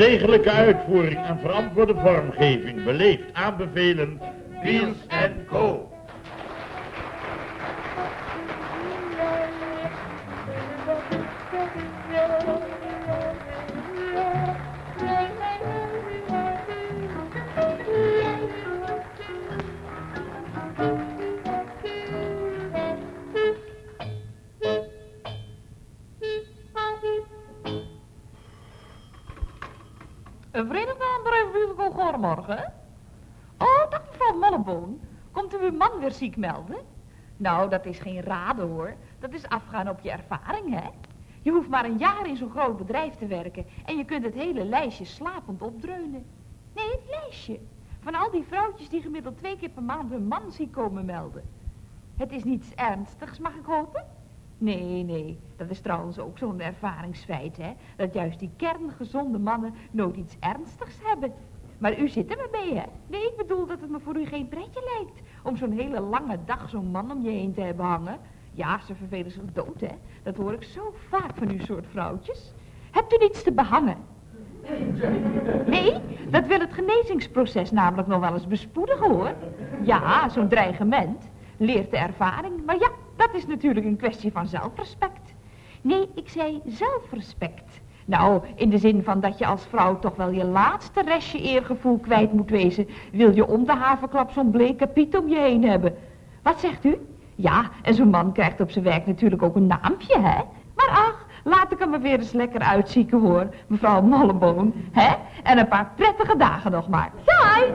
Degelijke uitvoering en verantwoorde vormgeving beleefd aanbevelen. Biels Een vriendenbaan goedemorgen. Oh, dag mevrouw Molleboon. Komt u uw man weer ziek melden? Nou, dat is geen raden hoor. Dat is afgaan op je ervaring, hè? Je hoeft maar een jaar in zo'n groot bedrijf te werken en je kunt het hele lijstje slapend opdreunen. Nee, het lijstje. Van al die vrouwtjes die gemiddeld twee keer per maand hun man ziek komen melden. Het is niets ernstigs, mag ik hopen? Nee, nee. Dat is trouwens ook zo'n ervaringsfeit, hè. Dat juist die kerngezonde mannen nooit iets ernstigs hebben. Maar u zit er maar mee, hè? Nee, ik bedoel dat het me voor u geen pretje lijkt. Om zo'n hele lange dag zo'n man om je heen te hebben hangen. Ja, ze vervelen zich dood, hè. Dat hoor ik zo vaak van uw soort vrouwtjes. Hebt u niets te behangen? Nee, dat wil het genezingsproces namelijk nog wel eens bespoedigen, hoor. Ja, zo'n dreigement leert de ervaring. Maar ja, dat is natuurlijk een kwestie van zelfrespect. Nee, ik zei zelfrespect. Nou, in de zin van dat je als vrouw toch wel je laatste restje eergevoel kwijt moet wezen... wil je om de haverklap zo'n bleke piet om je heen hebben. Wat zegt u? Ja, en zo'n man krijgt op zijn werk natuurlijk ook een naampje, hè? Maar ach, laat ik hem er weer eens lekker uitzieken, hoor, mevrouw Molleboon. Hè? En een paar prettige dagen nog maar. Saai!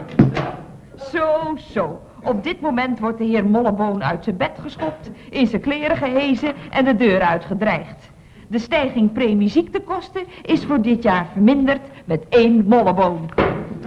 Zo, zo. Op dit moment wordt de heer Molleboon uit zijn bed geschopt, in zijn kleren gehezen en de deur uitgedreigd. De stijging premie ziektekosten is voor dit jaar verminderd met één molleboon.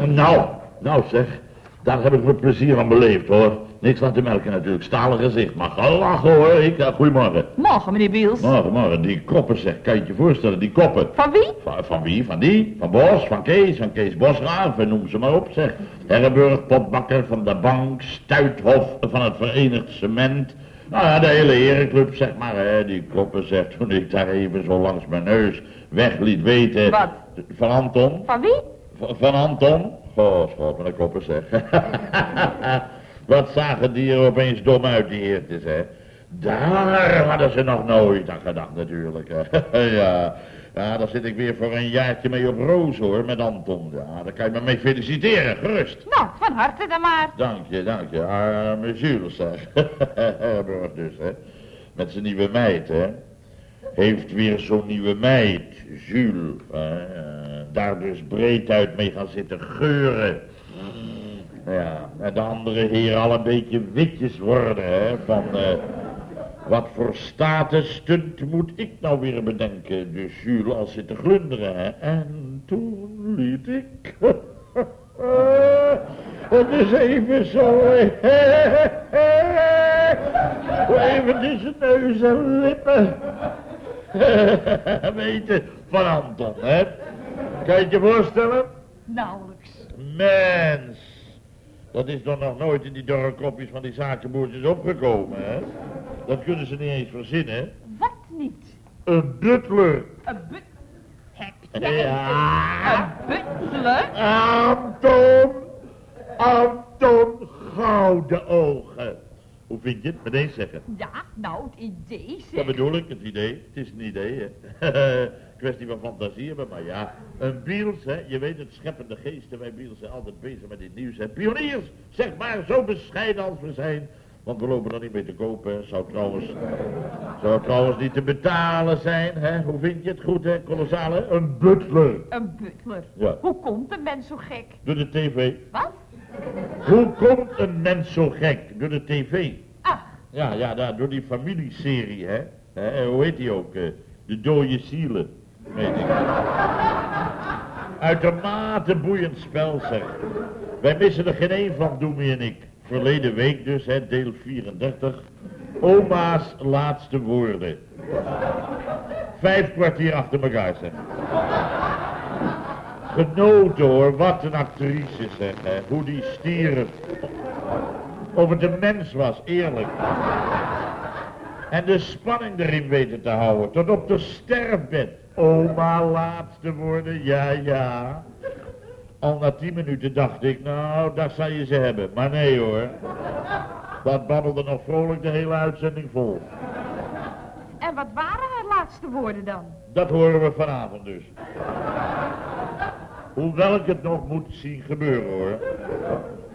Nou, nou zeg, daar heb ik me plezier aan beleefd hoor. Niks aan te melken natuurlijk, stalen gezicht, maar lachen hoor. Ik, ja, goedemorgen. Morgen meneer Biels. Morgen, morgen, die koppen zeg, kan je je voorstellen, die koppen. Van wie? Van, van wie? Van die? Van Bos, van Kees, van Kees Bosraaf, noem ze maar op zeg. Herrenburg, Potbakker, van de Bank, Stuithof, van het Verenigd Cement... Nou ja, de hele herenclub, zeg maar, hè, die koppen zegt toen ik daar even zo langs mijn neus weg liet weten. Wat? Van Anton. Van wie? Van, van Anton. Goh, schot, mijn koppen zeg. Wat zagen die er opeens dom uit, die heertjes, hè. Daar hadden ze nog nooit aan gedacht, natuurlijk. ja, ja, daar zit ik weer voor een jaartje mee op roos, hoor, met Anton. Ja, daar kan je me mee feliciteren, gerust. Nou, van harte dan maar. Dank je, dank je. Arme Jules, zeg. Herborg dus, hè. Met zijn nieuwe meid, hè. Heeft weer zo'n nieuwe meid, Jules. Hè? Daar dus breed uit mee gaan zitten geuren. Ja, en de andere heren al een beetje witjes worden, hè. Van, eh, wat voor statusstunt moet ik nou weer bedenken? Dus Jules al zitten glunderen, hè. En toen liet ik... Het is even zo. Even tussen neus en lippen. Weten van Anton, hè? Kan je het je voorstellen? Nauwelijks. Mens. Dat is toch nog nooit in die dorre kopjes van die zakenboertjes opgekomen, hè? Dat kunnen ze niet eens verzinnen. Wat niet? Een butler. Een but... Heb jij Ja. een butler? Anton. Anton Gouden Ogen. Hoe vind je het? Meteen zeggen. Ja, nou, het idee Dat zeg. bedoel ik, het idee. Het is een idee, hè. Kwestie van fantasie hebben, maar ja. Een Biels, hè. Je weet het, scheppende geesten. Wij Biels zijn altijd bezig met dit nieuws, hè. Pioniers, zeg maar, zo bescheiden als we zijn. Want we lopen er niet mee te kopen. Zou trouwens, zou trouwens niet te betalen zijn, hè. Hoe vind je het goed, hè, kolossale? Een butler. Een butler. Ja. Hoe komt een mens zo gek? Door de tv. Wat? Hoe komt een mens zo gek? Door de tv. Ach, Ja, ja, daar, door die familieserie, hè. hè hoe heet die ook? eh, de dode zielen, weet ik. Uitermate boeiend spel, zeg. Wij missen er geen één van, Doemie en ik. Verleden week dus, hè, deel 34. Oma's laatste woorden. Vijf kwartier achter elkaar, zeg. Genoten hoor, wat een actrice zeg, hè. Hoe die stierf. Of het een mens was, eerlijk. En de spanning erin weten te houden, tot op de sterfbed. Oma laatste woorden, ja, ja. Al na tien minuten dacht ik, nou, daar zou je ze hebben. Maar nee hoor. Dat babbelde nog vrolijk de hele uitzending vol. En wat waren haar laatste woorden dan? Dat horen we vanavond dus. Hoewel ik het nog moet zien gebeuren hoor.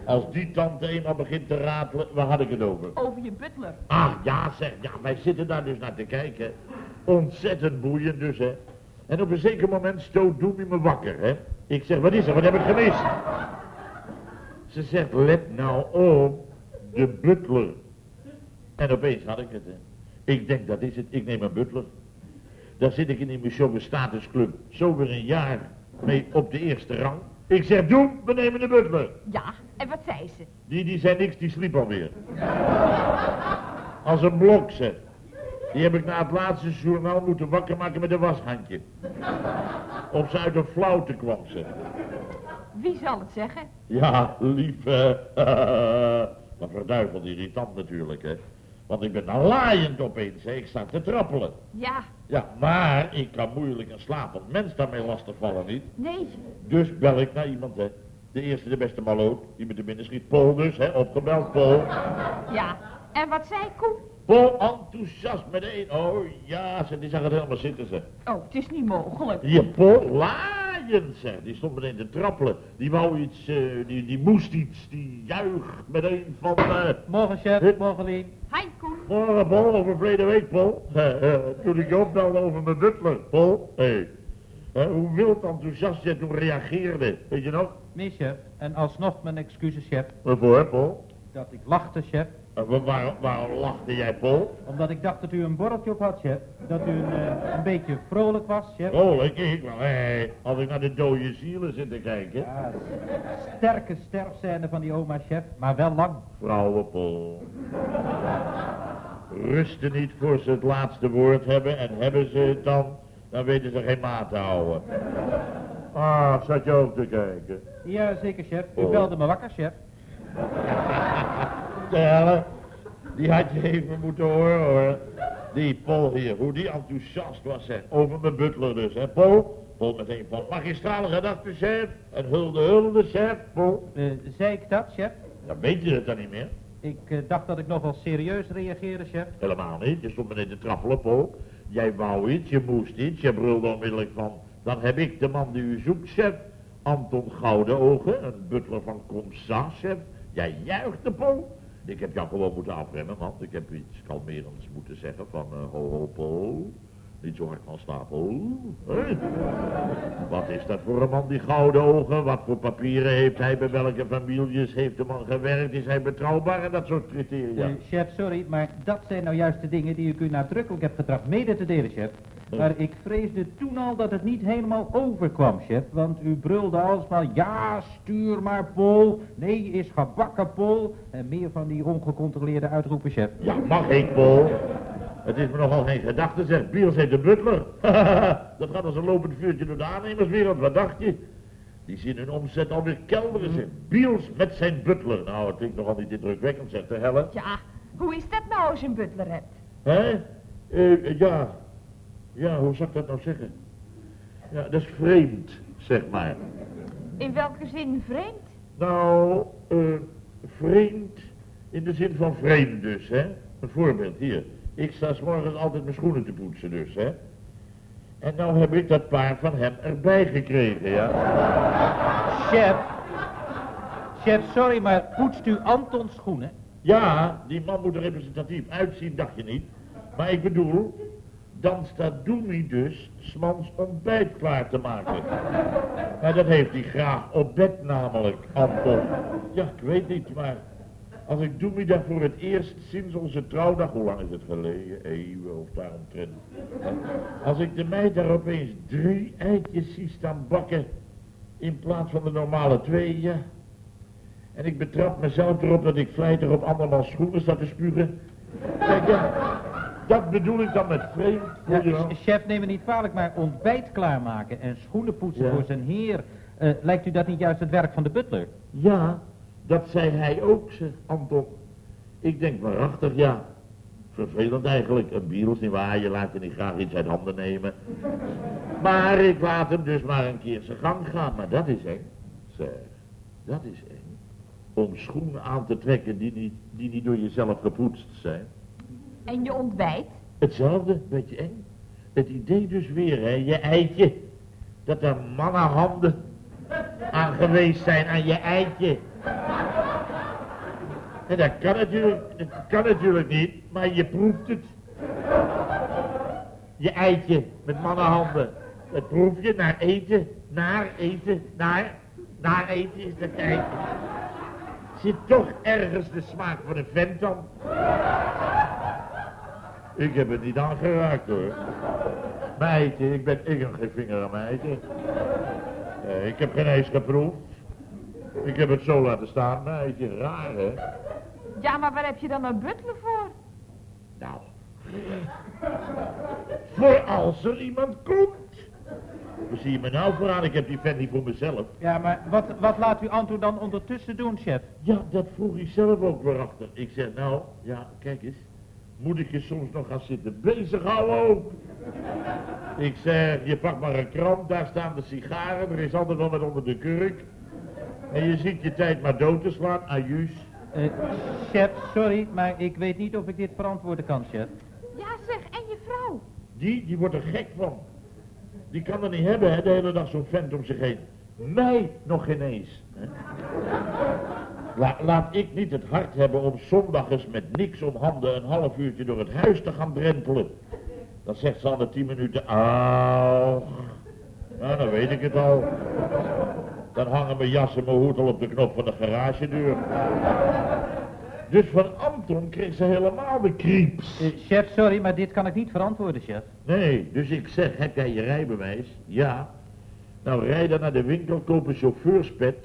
Als die tante eenmaal begint te ratelen, waar had ik het over? Over je butler. Ah, ja zeg, ja, wij zitten daar dus naar te kijken. Ontzettend boeiend dus, hè. En op een zeker moment stoot Doemie me wakker, hè. Ik zeg, wat is er, wat heb ik gemist? Ze zegt, let nou op, de butler. En opeens had ik het, hè. Ik denk, dat is het, ik neem een butler. Daar zit ik in die Michaume Statusclub zo weer een jaar mee op de eerste rang. Ik zeg, doe, we nemen de butler. Ja, en wat zei ze? Die, die zei niks, die sliep alweer. Als een blok, zeg. Die heb ik na het laatste journaal moeten wakker maken met een washandje. Of ze uit een flauwte kwam, zeg. Wie zal het zeggen? Ja, lief, eh, maar verduiveld irritant natuurlijk, hè. Want ik ben dan laaiend opeens, hè. Ik sta te trappelen. Ja, Ja, maar ik kan moeilijk een slapend mens daarmee lastigvallen, niet? nee. Dus bel ik naar iemand, hè. De eerste, de beste maloot, die me te binnen schiet. Paul dus, hè, opgebeld, Paul. Ja, en wat zei Koen? Paul enthousiast meteen. Oh ja, ze, die zag het helemaal zitten, ze. Oh, het is niet mogelijk. Die Paul zeg. Die stond meteen te trappelen. Die wou iets, eh, die, die moest iets. Die juicht meteen van... eh Morgen, chef. Hup. Morgen, Lien. Hi, Koen. Morgen, Paul, over verleden week, Paul. Eh, toen ik je opbelde over mijn butler. Paul, hé. Eh, hoe wild enthousiast jij toen reageerde. Weet je nog? Nee, chef. En alsnog mijn excuses, chef. Waarvoor, Paul? Dat ik lachte, chef. Eh, wa- waarom, lachte jij, Paul? Omdat ik dacht dat u een borreltje op had, chef. Dat u een, eh, een beetje vrolijk was, chef. Vrolijk, ik wel. Hé, als ik naar de dode zielen zit te kijken. Ja, sterke sterfscène van die oma, chef. Maar wel lang. Vrouwenpol. Rusten niet voor ze het laatste woord hebben en hebben ze het dan, dan weten ze geen maat te houden. Ah, zat je ook te kijken. Ja, zeker, chef. U Oh. belde me wakker, chef. Die had je even moeten horen hoor. Die Paul hier, hoe die enthousiast was zeg, over mijn butler dus, hè Paul? Paul meteen van magistrale gedachten, chef. En hulde hulde, chef, Paul. Eh, zei ik dat, chef? Dan weet je het dan niet meer. Ik eh, dacht dat ik nogal serieus reageerde, chef. Helemaal niet. Je stond meteen te trappelen, Paul. Jij wou iets, je moest iets. Je brulde onmiddellijk van... Dan heb ik de man die u zoekt, chef. Anton Goudenogen, een butler van Comsa, chef. Jij juichte, Paul. Ik heb jou gewoon moeten afremmen, man. Ik heb iets kalmerends moeten zeggen van... eh, ho, ho, Paul. Niet zo hard van stapel. Wat is dat voor een man, die gouden ogen? Wat voor papieren heeft hij? Bij welke families heeft de man gewerkt? Is hij betrouwbaar? En dat soort criteria. Eh, chef, sorry, maar dat zijn nou juist de dingen die ik u nadrukkelijk heb getracht mede te delen, chef. Maar ik vreesde toen al dat het niet helemaal overkwam, chef. Want u brulde alsmaar, ja, stuur maar, Pol. Nee, is gebakken, Pol. En meer van die ongecontroleerde uitroepen, chef. Ja, mag ik, Paul? Het is me nogal geen gedachte, zegt Biels heeft de butler. dat gaat als een lopend vuurtje door de aannemerswereld, wat dacht je? Die zien hun omzet alweer kelderen, zeg. Biels met zijn butler. Nou, het klinkt nogal niet indrukwekkend, zegt de helle. Ja, hoe is dat nou als je een butler hebt? Hè? Eh, ja. Ja, hoe zou ik dat nou zeggen? Ja, dat is vreemd, zeg maar. In welke zin vreemd? Nou, eh, vreemd in de zin van vreemd dus, hè. Een voorbeeld, hier. Ik sta 's morgens altijd mijn schoenen te poetsen dus, hè. En nou heb ik dat paar van hem erbij gekregen, ja. Chef. Chef, sorry, maar poetst u Antons schoenen? Ja, die man moet er representatief uitzien, dacht je niet. Maar ik bedoel, dan staat Doemie dus smans ontbijt klaar te maken. Maar dat heeft hij graag op bed namelijk, Anton. Ja, ik weet niet, maar als ik Doemie daar voor het eerst sinds onze trouwdag, hoe lang is het geleden, eeuwen of daaromtrent. Als ik de meid daar opeens drie eitjes zie staan bakken, in plaats van de normale twee, ja. En ik betrap mezelf erop dat ik vlijtig op andermans schoenen sta te spugen. Kijk, ja, dat bedoel ik dan met vreemd. Ja, chef, neem me niet kwalijk, maar ontbijt klaarmaken en schoenen poetsen Ja. voor zijn heer. eh, lijkt u dat niet juist het werk van de butler? Ja, dat zei hij ook, ze, Anton. Ik denk waarachtig, ja. Vervelend eigenlijk. Een biels, nietwaar, je laat je niet graag iets uit handen nemen. Maar ik laat hem dus maar een keer zijn gang gaan. Maar dat is eng, zeg. Dat is eng. Om schoenen aan te trekken die niet, die niet door jezelf gepoetst zijn. En je ontbijt? Hetzelfde, beetje eng. Het idee dus weer, hè, je eitje. Dat er mannenhanden aan geweest zijn aan je eitje. En dat kan natuurlijk, dat kan natuurlijk niet, maar je proeft het. Je eitje met mannenhanden. Dat proef je naar eten, naar eten, naar, naar eten is dat eitje. Zit toch ergens de smaak van een vent dan? Ik heb het niet aangeraakt hoor. Meidje, ik ben ik heb geen vinger aan meidje. Eh, ik heb geen eens geproefd. Ik heb het zo laten staan, meidje. Raar hè? Ja, maar waar heb je dan een butler voor? Nou. voor als er iemand komt. Hoe zie je me nou voor aan? Ik heb die vent niet voor mezelf. Ja, maar wat, wat laat u Anton dan ondertussen doen, chef? Ja, dat vroeg hij zelf ook weer achter. Ik zeg, nou, ja, kijk eens. Moet ik je soms nog gaan zitten bezighouden ook? Ik zeg, je pakt maar een krant, daar staan de sigaren, er is altijd wel wat onder de kurk. En je ziet je tijd maar dood te slaan, ajuus. Eh, chef, sorry, maar ik weet niet of ik dit verantwoorden kan, chef. Ja, zeg, en je vrouw? Die, die wordt er gek van. Die kan er niet hebben, hè, de hele dag zo'n vent om zich heen. Mij nog geen eens. Hè? La- laat ik niet het hart hebben om zondag eens met niks om handen een half uurtje door het huis te gaan drentelen. Dan zegt ze al de tien minuten, auw. Nou, dan weet ik het al. Dan hangen mijn jas en mijn hoed al op de knop van de garagedeur. Dus van Anton kreeg ze helemaal de krieps. Eh, chef, sorry, maar dit kan ik niet verantwoorden, chef. Nee, dus ik zeg, heb jij je rijbewijs? Ja. Nou, rij dan naar de winkel, koop een chauffeurspet.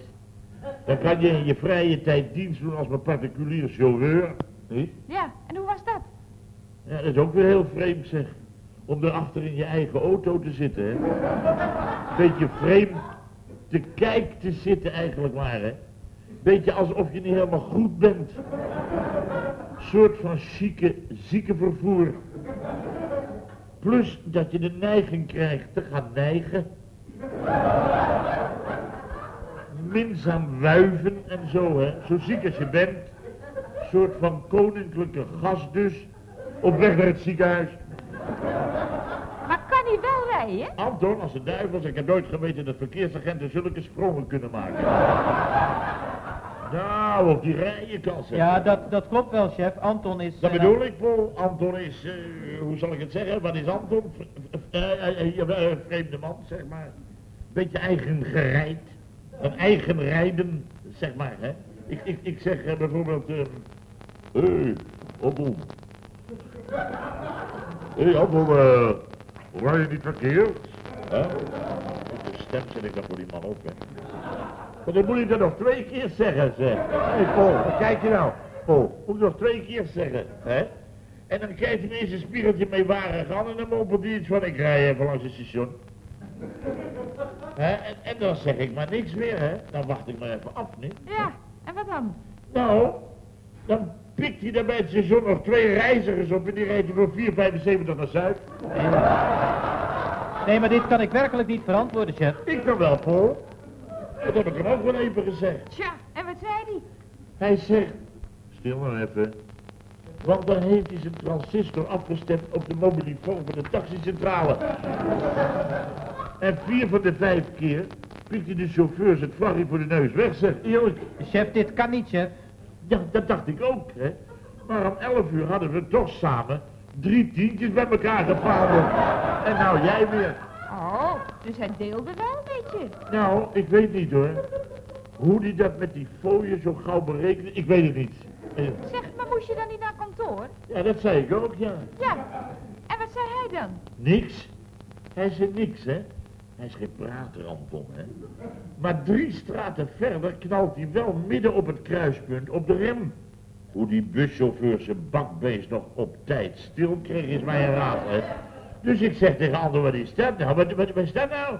Dan kan je in je vrije tijd dienst doen als mijn particulier chauffeur. Niet? Ja, en hoe was dat? Ja, dat is ook weer heel vreemd, zeg. Om erachter in je eigen auto te zitten, hè. Beetje vreemd te kijk te zitten eigenlijk maar, hè. Beetje alsof je niet helemaal goed bent. Soort van chique ziekenvervoer. Plus dat je de neiging krijgt te gaan neigen. Minzaam wuiven en zo, hè. Zo ziek als je bent. Soort van koninklijke gast dus. Op weg naar het ziekenhuis. Maar kan hij wel rijden? Anton, als de duivels, ik heb nooit geweten dat verkeersagenten zulke sprongen kunnen maken. Nou, op die rijen kan ze. Ja, dat, dat klopt wel, chef. Anton is... Dat eh, bedoel ik, Paul. Anton is, eh, hoe zal ik het zeggen? Wat is Anton? Eh, vreemde man, zeg maar. Beetje eigen gereid. Een eigen rijden, zeg maar, hè. Ik, ik, ik zeg eh, bijvoorbeeld, Hé, hey. Hé, hey, Anton, eh, rij je niet verkeerd? Met de stem zet ik dan voor die man op, hè. Maar dan moet je dat nog twee keer zeggen, zeg. Hé, Paul, kijk je nou? Paul, moet je nog twee keer zeggen, hè? En dan krijgt hij ineens een spiegeltje mee waren gaan en dan mompelt hij iets van, ik rij even langs het station. Hè? En, en dan zeg ik maar niks meer, hè? Dan wacht ik maar even af, niet? Ja, en wat dan? Nou, dan pikt hij daar bij het station nog twee reizigers op en die rijdt hij voor 4,75 naar Zuid. Nee, maar dit kan ik werkelijk niet verantwoorden, chef. Ik dan wel, Paul. Dat heb ik hem ook wel even gezegd. Tja, en wat zei hij? Hij zegt, stil nou even. Want dan heeft hij zijn transistor afgestemd op de mobielefoon van de taxicentrale. En vier van de vijf keer pikt hij de chauffeurs het vlagje voor de neus weg, zeg. Eerlijk. Chef, dit kan niet, chef. Ja, dat dacht ik ook, hè. Maar om elf uur hadden we toch samen drie tientjes bij elkaar gepaald. En nou jij weer. Oh, dus hij deelde wel een beetje. Nou, ik weet niet hoor. Hoe die dat met die fooien zo gauw berekende, ik weet het niet. Eh, Zeg, maar moest je dan niet naar kantoor? Ja, dat zei ik ook, ja. Ja, en wat zei hij dan? Niks. Hij zei niks, hè. Hij is geen prater, Anton, hè. Maar drie straten verder knalt hij wel midden op het kruispunt op de rem. Hoe die buschauffeur zijn bakbeest nog op tijd stil kreeg is mij een raad, hè. Dus ik zeg tegen Anton, wat is dat nou? Wat, wat, wat is dat nou?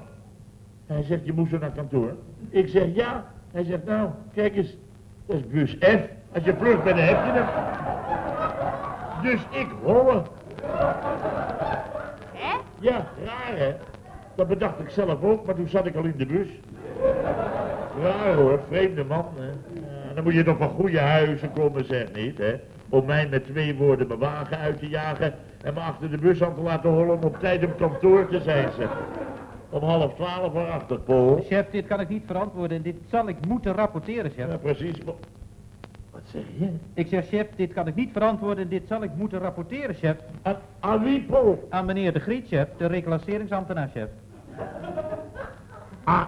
Hij zegt, je moet zo naar kantoor. Ik zeg, ja. Hij zegt, nou, kijk eens, dat is bus F. Als je vlucht bent, dan heb je hem. Dus ik holle. Hè? Ja, raar hè? Dat bedacht ik zelf ook, maar toen zat ik al in de bus. Raar hoor, vreemde man. Hè? Dan moet je toch van goede huizen komen, zeg niet, hè? Om mij met twee woorden mijn wagen uit te jagen en me achter de bus aan te laten hollen om op tijd op kantoor te zijn, zeg. Om half twaalf erachter, Paul. Chef, dit kan ik niet verantwoorden en dit zal ik moeten rapporteren, chef. Ja, precies. maar- Wat zeg je? Ik zeg, chef, dit kan ik niet verantwoorden en dit zal ik moeten rapporteren, chef. Aan, aan wie, Paul? Aan meneer de Griet, chef, de reclasseringsambtenaar, chef. Ah,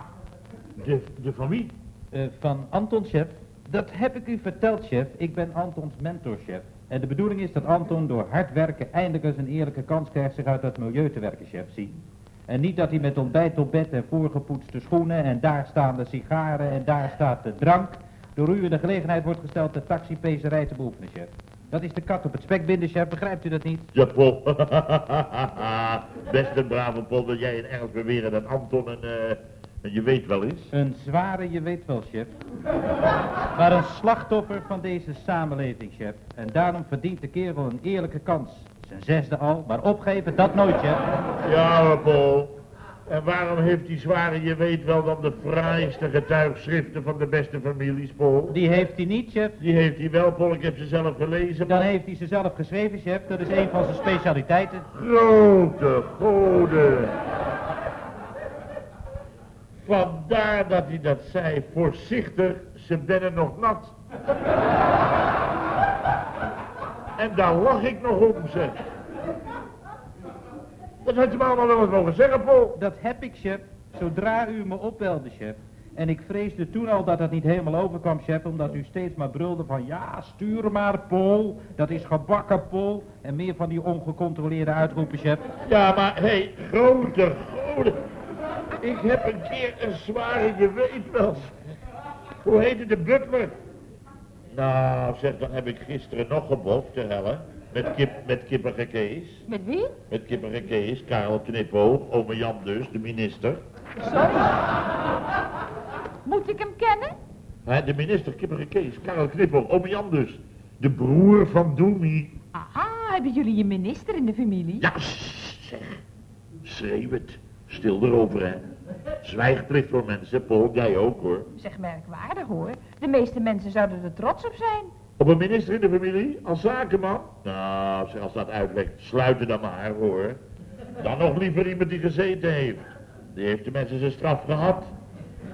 de, de familie? Eh, van Anton, chef. Dat heb ik u verteld, chef. Ik ben Antons mentor, chef. En de bedoeling is dat Anton door hard werken eindelijk eens een eerlijke kans krijgt zich uit dat milieu te werken, chef. Zie. En niet dat hij met ontbijt op bed en voorgepoetste schoenen en daar staan de sigaren en daar staat de drank door u in de gelegenheid wordt gesteld de taxipezerij te beoefenen, chef. Dat is de kat op het spek binden, chef. Begrijpt u dat niet? Ja, Paul. Best een brave Paul dat jij in ernst beweren dat Anton een, eh, een je weet wel is. Een zware, je weet wel, chef. Maar een slachtoffer van deze samenleving, chef. En daarom verdient de kerel een eerlijke kans. Zijn zesde al, maar opgeven, dat nooit, chef. Ja, Paul. En waarom heeft die zware je weet wel dan de fraaiste getuigschriften van de beste families, Paul? Die heeft hij niet, chef. Die heeft hij wel, Paul. Ik heb ze zelf gelezen. Dan maar- heeft hij ze zelf geschreven, chef. Dat is een van zijn specialiteiten. Grote goden. Vandaar dat hij dat zei. Voorzichtig, ze bennen nog nat. En daar lach ik nog om, zeg. Dat had je me allemaal wel eens mogen zeggen, Paul. Dat heb ik, chef. Zodra u me opbelde, chef. En ik vreesde toen al dat dat niet helemaal overkwam, chef, omdat u steeds maar brulde van ja, stuur maar, Paul. Dat is gebakken, Paul. En meer van die ongecontroleerde uitroepen, chef. Ja, maar hé, hey, grote goden. Ik heb een keer een zware, je weet wel. Hoe heette de butler? Nou, zeg, dan heb ik gisteren nog geboft, te helle. Met, kip, met kippige Kees. Met wie? Met kippige Kees, Karel Knipoog, ome Jan dus, de minister. Sorry. Moet ik hem kennen? Hè, de minister kippige Kees, Karel Knipoog, ome Jan dus. De broer van Doemie. Aha, hebben jullie je minister in de familie? Ja, sst, zeg. Schreeuw het. Stil erover, hè. Zwijgplicht voor mensen, Paul, jij ook, hoor. Zeg merkwaardig hoor. De meeste mensen zouden er trots op zijn. Op een minister in de familie? Als zakenman? Nou, zeg, als dat uitlegt, sluiten dan maar, hoor. Dan nog liever iemand die gezeten heeft. Die heeft de mensen zijn straf gehad.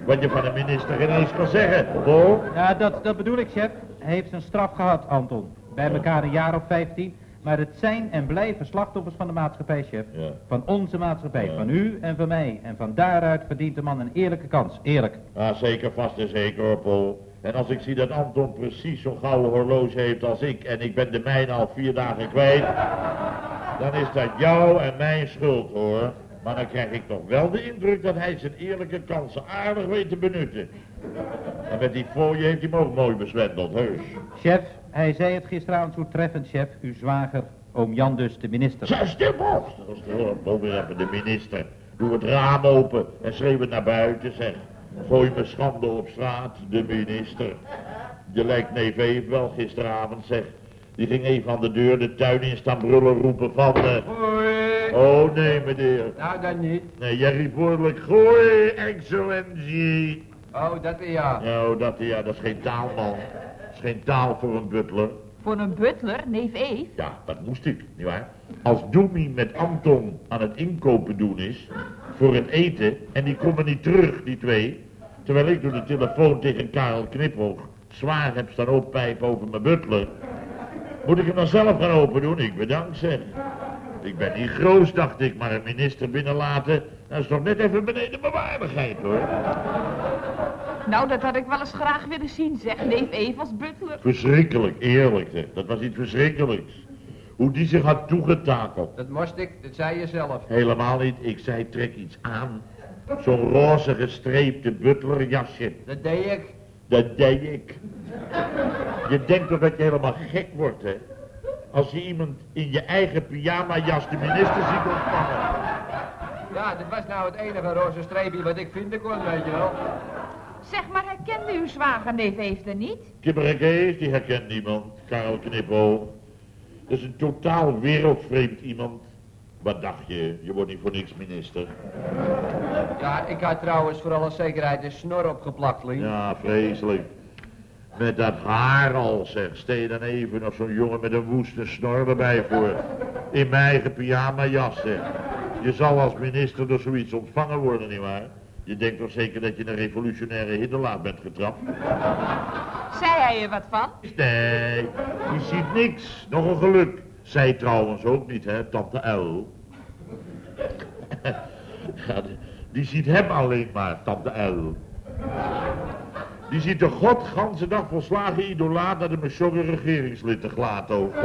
Wat je van een minister ineens kan zeggen, Paul. Ja, dat, dat bedoel ik, chef. Hij heeft zijn straf gehad, Anton. Bij elkaar een jaar of vijftien. Maar het zijn en blijven slachtoffers van de maatschappij, chef. Ja. Van onze maatschappij, Ja. van u en van mij. En van daaruit verdient de man een eerlijke kans. Eerlijk. Ja, zeker, vast en zeker, Paul. En als ik zie dat Anton precies zo'n gouden horloge heeft als ik... en ik ben de mijne al vier dagen kwijt... dan is dat jou en mijn schuld, hoor. Maar dan krijg ik toch wel de indruk dat hij zijn eerlijke kansen aardig weet te benutten. En met die fooie heeft hij hem ook mooi bezwendeld, heus. Chef, hij zei het gisteravond zo treffend, chef. Uw zwager, oom Jan dus, de minister. Op! Stil weer even de minister. Doe het raam open en schreeuw het naar buiten, zeg. Gooi me schande op straat, de minister. Je lijkt neef Eve wel gisteravond, zeg. Die ging even aan de deur de tuin in staan brullen roepen van... eh, Hoi. oh nee, meneer. Nou, dan niet. Nee, jij riep woordelijk, gooi, excellentie. Oh, dat is ja. Nou, dat, ja, dat is geen taal, man. Dat is geen taal voor een butler. Voor een butler, neef Eve. Ja, dat moest ik, nietwaar? Als Doemie met Anton aan het inkopen doen is, voor het eten, en die komen niet terug, die twee, terwijl ik door de telefoon tegen Karel Kniphoog zwaar heb staan oppijpen over mijn butler, moet ik hem dan zelf gaan open doen? Ik bedank, zeg. Ik ben niet groot, dacht ik, maar een minister binnenlaten, dat is toch net even beneden mijn waardigheid, hoor. Nou, dat had ik wel eens graag willen zien, zeg. Neef Eve als butler. Verschrikkelijk, eerlijk, zeg. Dat was iets verschrikkelijks. Hoe die zich had toegetakeld. Dat moest ik, dat zei je zelf. Helemaal niet. Ik zei, trek iets aan. Zo'n roze gestreepte butlerjasje. Dat deed ik. Dat deed ik. Je denkt toch dat je helemaal gek wordt, hè? Als je iemand in je eigen pyjama-jas de minister ziet ontvangen. Ja, dat was nou het enige roze streepje wat ik vinden kon, weet je wel. Zeg maar, herkende uw zwager neef Eve er niet? Kipperige Kees, die herkent niemand. Karel Knippo. Dat is een totaal wereldvreemd iemand. Wat dacht je? Je wordt niet voor niks minister. Ja, ik had trouwens voor alle zekerheid een snor opgeplakt, Lien. Ja, vreselijk. Met dat haar al, zeg. Stel je dan even nog zo'n jongen met een woeste snor erbij voor. In mijn eigen pyjama-jas, zeg. Je zal als minister door zoiets ontvangen worden, nietwaar? Je denkt toch zeker dat je een revolutionaire hinderlaag bent getrapt? Zei hij er wat van? Nee, die ziet niks. Nog een geluk. Zij trouwens ook niet, hè, tante Uil. Ja, die, die ziet hem alleen maar, tante Uil. Die ziet de god ganse dag volslagen idolaat naar de Mesjogge regeringslid te glaat over.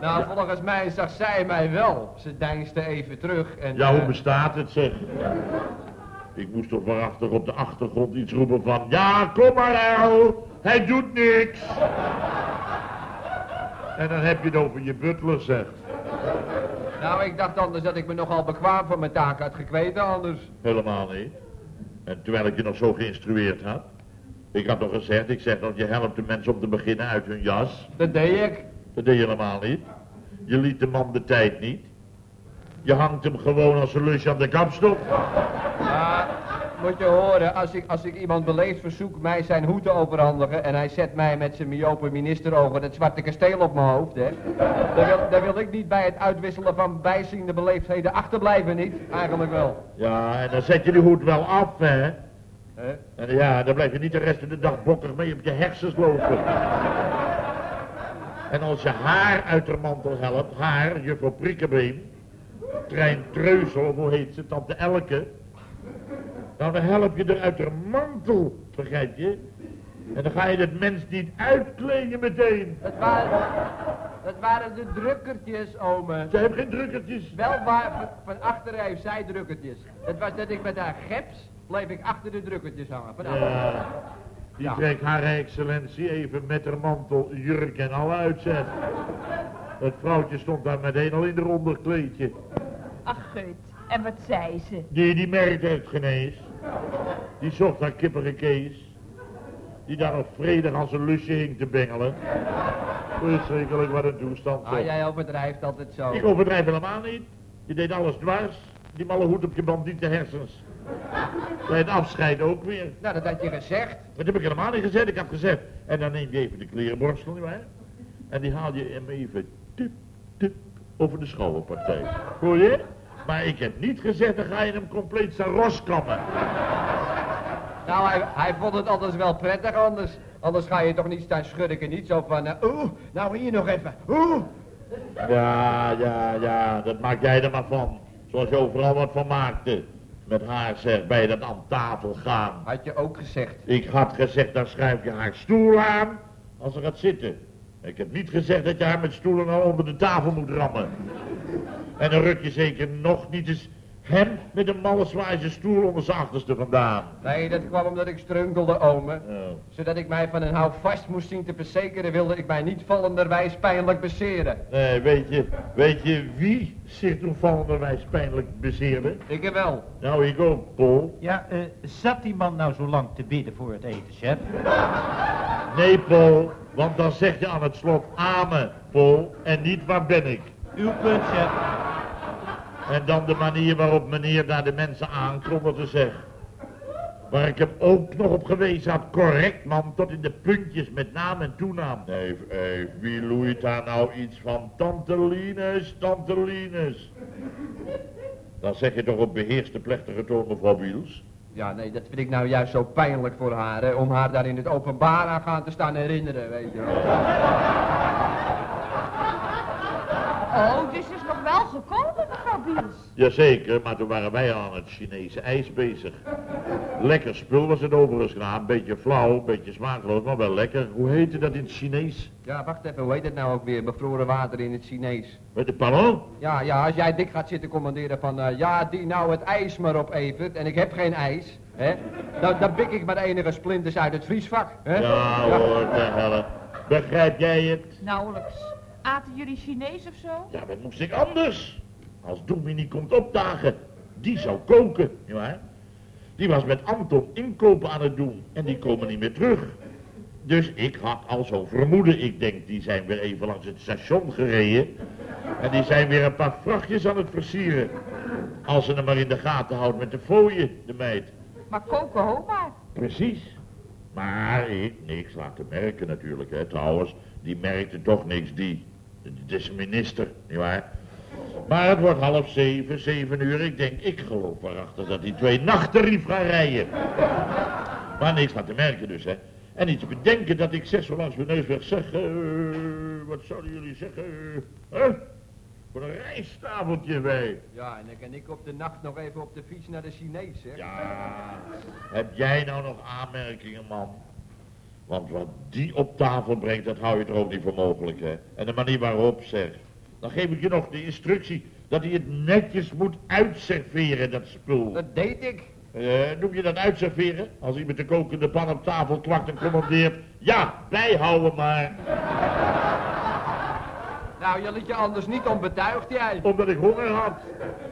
Nou, volgens mij zag zij mij wel. Ze deinsde even terug en... Ja, hoe eh, bestaat het, zeg? Ik moest toch waarachtig op de achtergrond iets roepen van... Ja, kom maar, El. Hij doet niks. En dan heb je het over je butler, zeg. Nou, ik dacht anders dat ik me nogal bekwaam voor mijn taak had gekweten, anders. Helemaal niet. En terwijl ik je nog zo geïnstrueerd had. Ik had nog gezegd, ik zeg dat je helpt de mensen om te beginnen uit hun jas. Dat deed ik. Dat deed je helemaal niet. Je liet de man de tijd niet. Je hangt hem gewoon als een lusje aan de kapstok. Ja, moet je horen, als ik, als ik iemand beleefd verzoek mij zijn hoed te overhandigen... en hij zet mij met zijn myope ministerogen het zwarte kasteel op mijn hoofd, hè... Dan wil, dan wil ik niet bij het uitwisselen van bijziende beleefdheden achterblijven, niet? Eigenlijk wel. Ja, en dan zet je die hoed wel af, hè. Hè? En ja, dan blijf je niet de rest van de dag bokkig mee op je hersens lopen. En als je haar uit de mantel helpt, haar, juffrouw Prikkebeen, trein Treusel, of hoe heet ze, tante Elke, dan help je er uit de mantel, begrijp je? En dan ga je het mens niet uitkleden meteen. Het waren, het waren de drukkertjes, ome. Ze hebben geen drukkertjes. Wel waar, van, achteren heeft zij drukkertjes. Het was dat ik met haar geps, bleef ik achter de drukkertjes hangen. Van achteren. Ja, die Ja. trekt haar excellentie even met haar mantel, jurk en al uit, zeg. Het vrouwtje stond daar meteen al in de onderkleedje. Ach, gut. En wat zei ze? Die, die merkte het genees. Die zocht haar kippige Kees. Die daar nog vredig als een lusje hing te bengelen. Verschrikkelijk, wat een toestand. Ah, jij overdrijft altijd zo. Ik overdrijf helemaal niet. Je deed alles dwars. Die malle hoed op je bandiete hersens. Bij het afscheid ook weer. Nou, dat had je gezegd. Dat heb ik helemaal niet gezegd. Ik had gezegd. En dan neem je even de klerenborstel, nietwaar? En die haal je hem even tip, tip over de schouderpartij. Hoor je? Maar ik heb niet gezegd, dan ga je hem compleet zijn ros kammen. Nou, hij, hij vond het altijd wel prettig, anders, anders ga je toch niet staan schudden. Niet zo van, eh, oeh, nou hier nog even, oeh. Ja, ja, ja, dat maak jij er maar van. Zoals je overal wat van maakte. Met haar zeg, bij dat aan tafel gaan. Had je ook gezegd. Ik had gezegd, dan schuif je haar stoel aan als ze gaat zitten. Ik heb niet gezegd dat je haar met stoelen al onder de tafel moet rammen. En dan ruk je zeker nog niet eens hem met een malle zwaaise stoel onder zijn achterste vandaan. Nee, dat kwam omdat ik strunkelde, ome. Oh. Zodat ik mij van een houvast moest zien te verzekeren, wilde ik mij niet vallenderwijs pijnlijk beseren. Nee, weet je, weet je wie zich toen vallenderwijs pijnlijk bezeerde? Ik er wel. Nou, ik ook, Paul. Ja, eh, zat die man nou zo lang te bidden voor het eten, chef? Nee, Paul, want dan zeg je aan het slot amen, Paul, en niet waar ben ik. Uw punt, chef. En dan de manier waarop meneer daar de mensen aankondigde, zeg. Waar ik hem ook nog op gewezen had, correct man, tot in de puntjes met naam en toenaam. Nee, eh, wie loeit daar nou iets van? Tante Linus, Tante Linus. Dan zeg je toch op beheerste plechtige toon, mevrouw Wiels. Ja, nee, dat vind ik nou juist zo pijnlijk voor haar, hè, om haar daar in het openbaar aan gaan te staan herinneren, weet je wel. Oh, dus is nog wel gekomen, mevrouw Biels. Jazeker, maar toen waren wij al aan het Chinese ijs bezig. Lekker spul was het overigens gedaan, een beetje flauw, een beetje smakeloos, maar wel lekker. Hoe heette dat in het Chinees? Ja, wacht even, hoe heet het nou ook weer? Bevroren water in het Chinees. Met de pardon? Ja, ja, als jij dik gaat zitten commanderen van, eh, ja, die nou het ijs maar op even, en ik heb geen ijs, hè, dan, dan pik ik maar enige splinters uit het vriesvak, hè. Ja hoor, de helle. Begrijp jij het? Nauwelijks. Aten jullie Chinees of zo? Ja, wat moest ik anders? Als Dominique komt opdagen, die zou koken, nietwaar? Die was met Anton inkopen aan het doen en die komen niet meer terug. Dus ik had al zo'n vermoeden. Ik denk, die zijn weer even langs het station gereden. En die zijn weer een paar vrachtjes aan het versieren. Als ze hem maar in de gaten houdt met de fooien, de meid. Maar koken maar. Precies. Maar ik niks laten merken natuurlijk, hè. Trouwens, die merkte toch niks, die. Het is een minister, nietwaar? Maar het wordt half zeven, zeven uur. Ik denk, ik geloof waarachtig dat die twee nachtarief gaan rijden. Maar niks laten merken dus, hè. En iets bedenken dat ik zeg zo mijn neus weg zeg, eh, wat zouden jullie zeggen? Huh? Voor een rijstafeltje bij. Ja, en dan kan ik op de nacht nog even op de fiets naar de Chinees, hè? Ja, heb jij nou nog aanmerkingen, man? Want wat die op tafel brengt, dat hou je er ook niet voor mogelijk, hè? En de manier waarop, zeg. Dan geef ik je nog de instructie dat hij het netjes moet uitserveren, dat spul. Dat deed ik. Eh, noem je dat uitserveren? Als hij met de kokende pan op tafel kwakt en commandeert... Ja, bijhouden maar. Nou, je liet je anders niet onbetuigd, jij. Omdat ik honger had.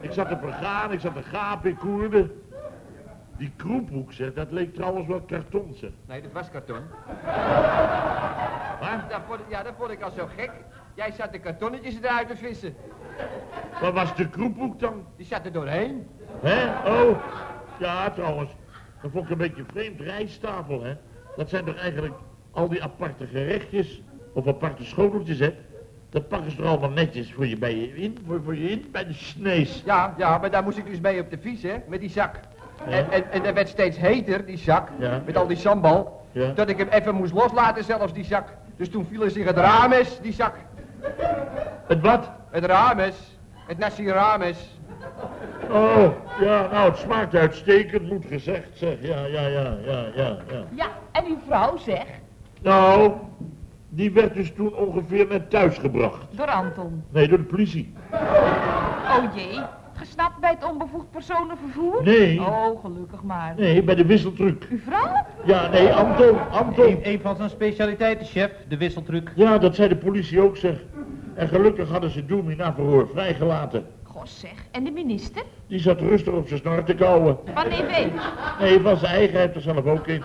Ik zat te vergaan, ik zat te gapen, ik koerde. Die kroephoek, zeg, dat leek trouwens wel karton, zeg. Nee, dat was karton. Wat? Dat vond, ja, dat vond ik al zo gek. Jij zat de kartonnetjes eruit te vissen. Wat was de kroephoek dan? Die zat er doorheen. Hè? Oh, ja, trouwens. Dat vond ik een beetje vreemd. Rijsttafel, hè? Dat zijn toch eigenlijk al die aparte gerechtjes of aparte schoteltjes, hè? Dat pakken ze er allemaal netjes voor je bij je in, voor, voor je in, bij de snees. Ja, ja, maar daar moest ik dus mee op de fiets, hè, met die zak. Ja. En, en, en dat werd steeds heter, die zak, Ja. met al die sambal. Ja. Dat ik hem even moest loslaten, zelfs die zak. Dus toen viel er zich het rames, die zak. Het wat? Het rames, het nasi rames. Oh, ja, nou, het smaakt uitstekend, moet gezegd, zeg. Ja, ja, ja, ja, ja, ja. Ja, en uw vrouw zeg, Nou, die werd dus toen ongeveer net thuis gebracht. door Anton. Nee, door de politie. Oh jee, gesnapt bij het onbevoegd personenvervoer? Nee, Oh, gelukkig maar. nee, bij de wisseltruc. Uw vrouw? Ja, nee, Anton, Anton. Een, een van zijn specialiteiten, chef, de wisseltruc. Ja, dat zei de politie ook, zeg. En gelukkig hadden ze Doemi na verhoor vrijgelaten. Goh zeg, en de minister? Die zat rustig op zijn snor te kauwen. Van EW. Nee, van zijn eigen, heeft er zelf ook in.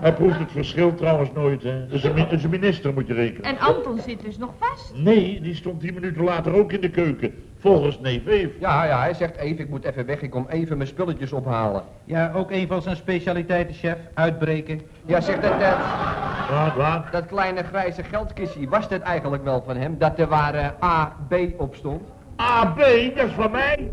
Hij proeft het verschil trouwens nooit, hè. Dus een, mi- dus een minister moet je rekenen. En Anton zit dus nog vast. Nee, die stond tien minuten later ook in de keuken. Volgens neef Eef. Ja, ja, hij zegt even, ik moet even weg, ik kom even mijn spulletjes ophalen. Ja, ook een van zijn specialiteiten, chef, uitbreken. Ja, zegt dat, dat, Wat, wat? dat kleine grijze geldkistje, was dat eigenlijk wel van hem? Dat er waar eh, A, B op stond? AB, dat is van mij.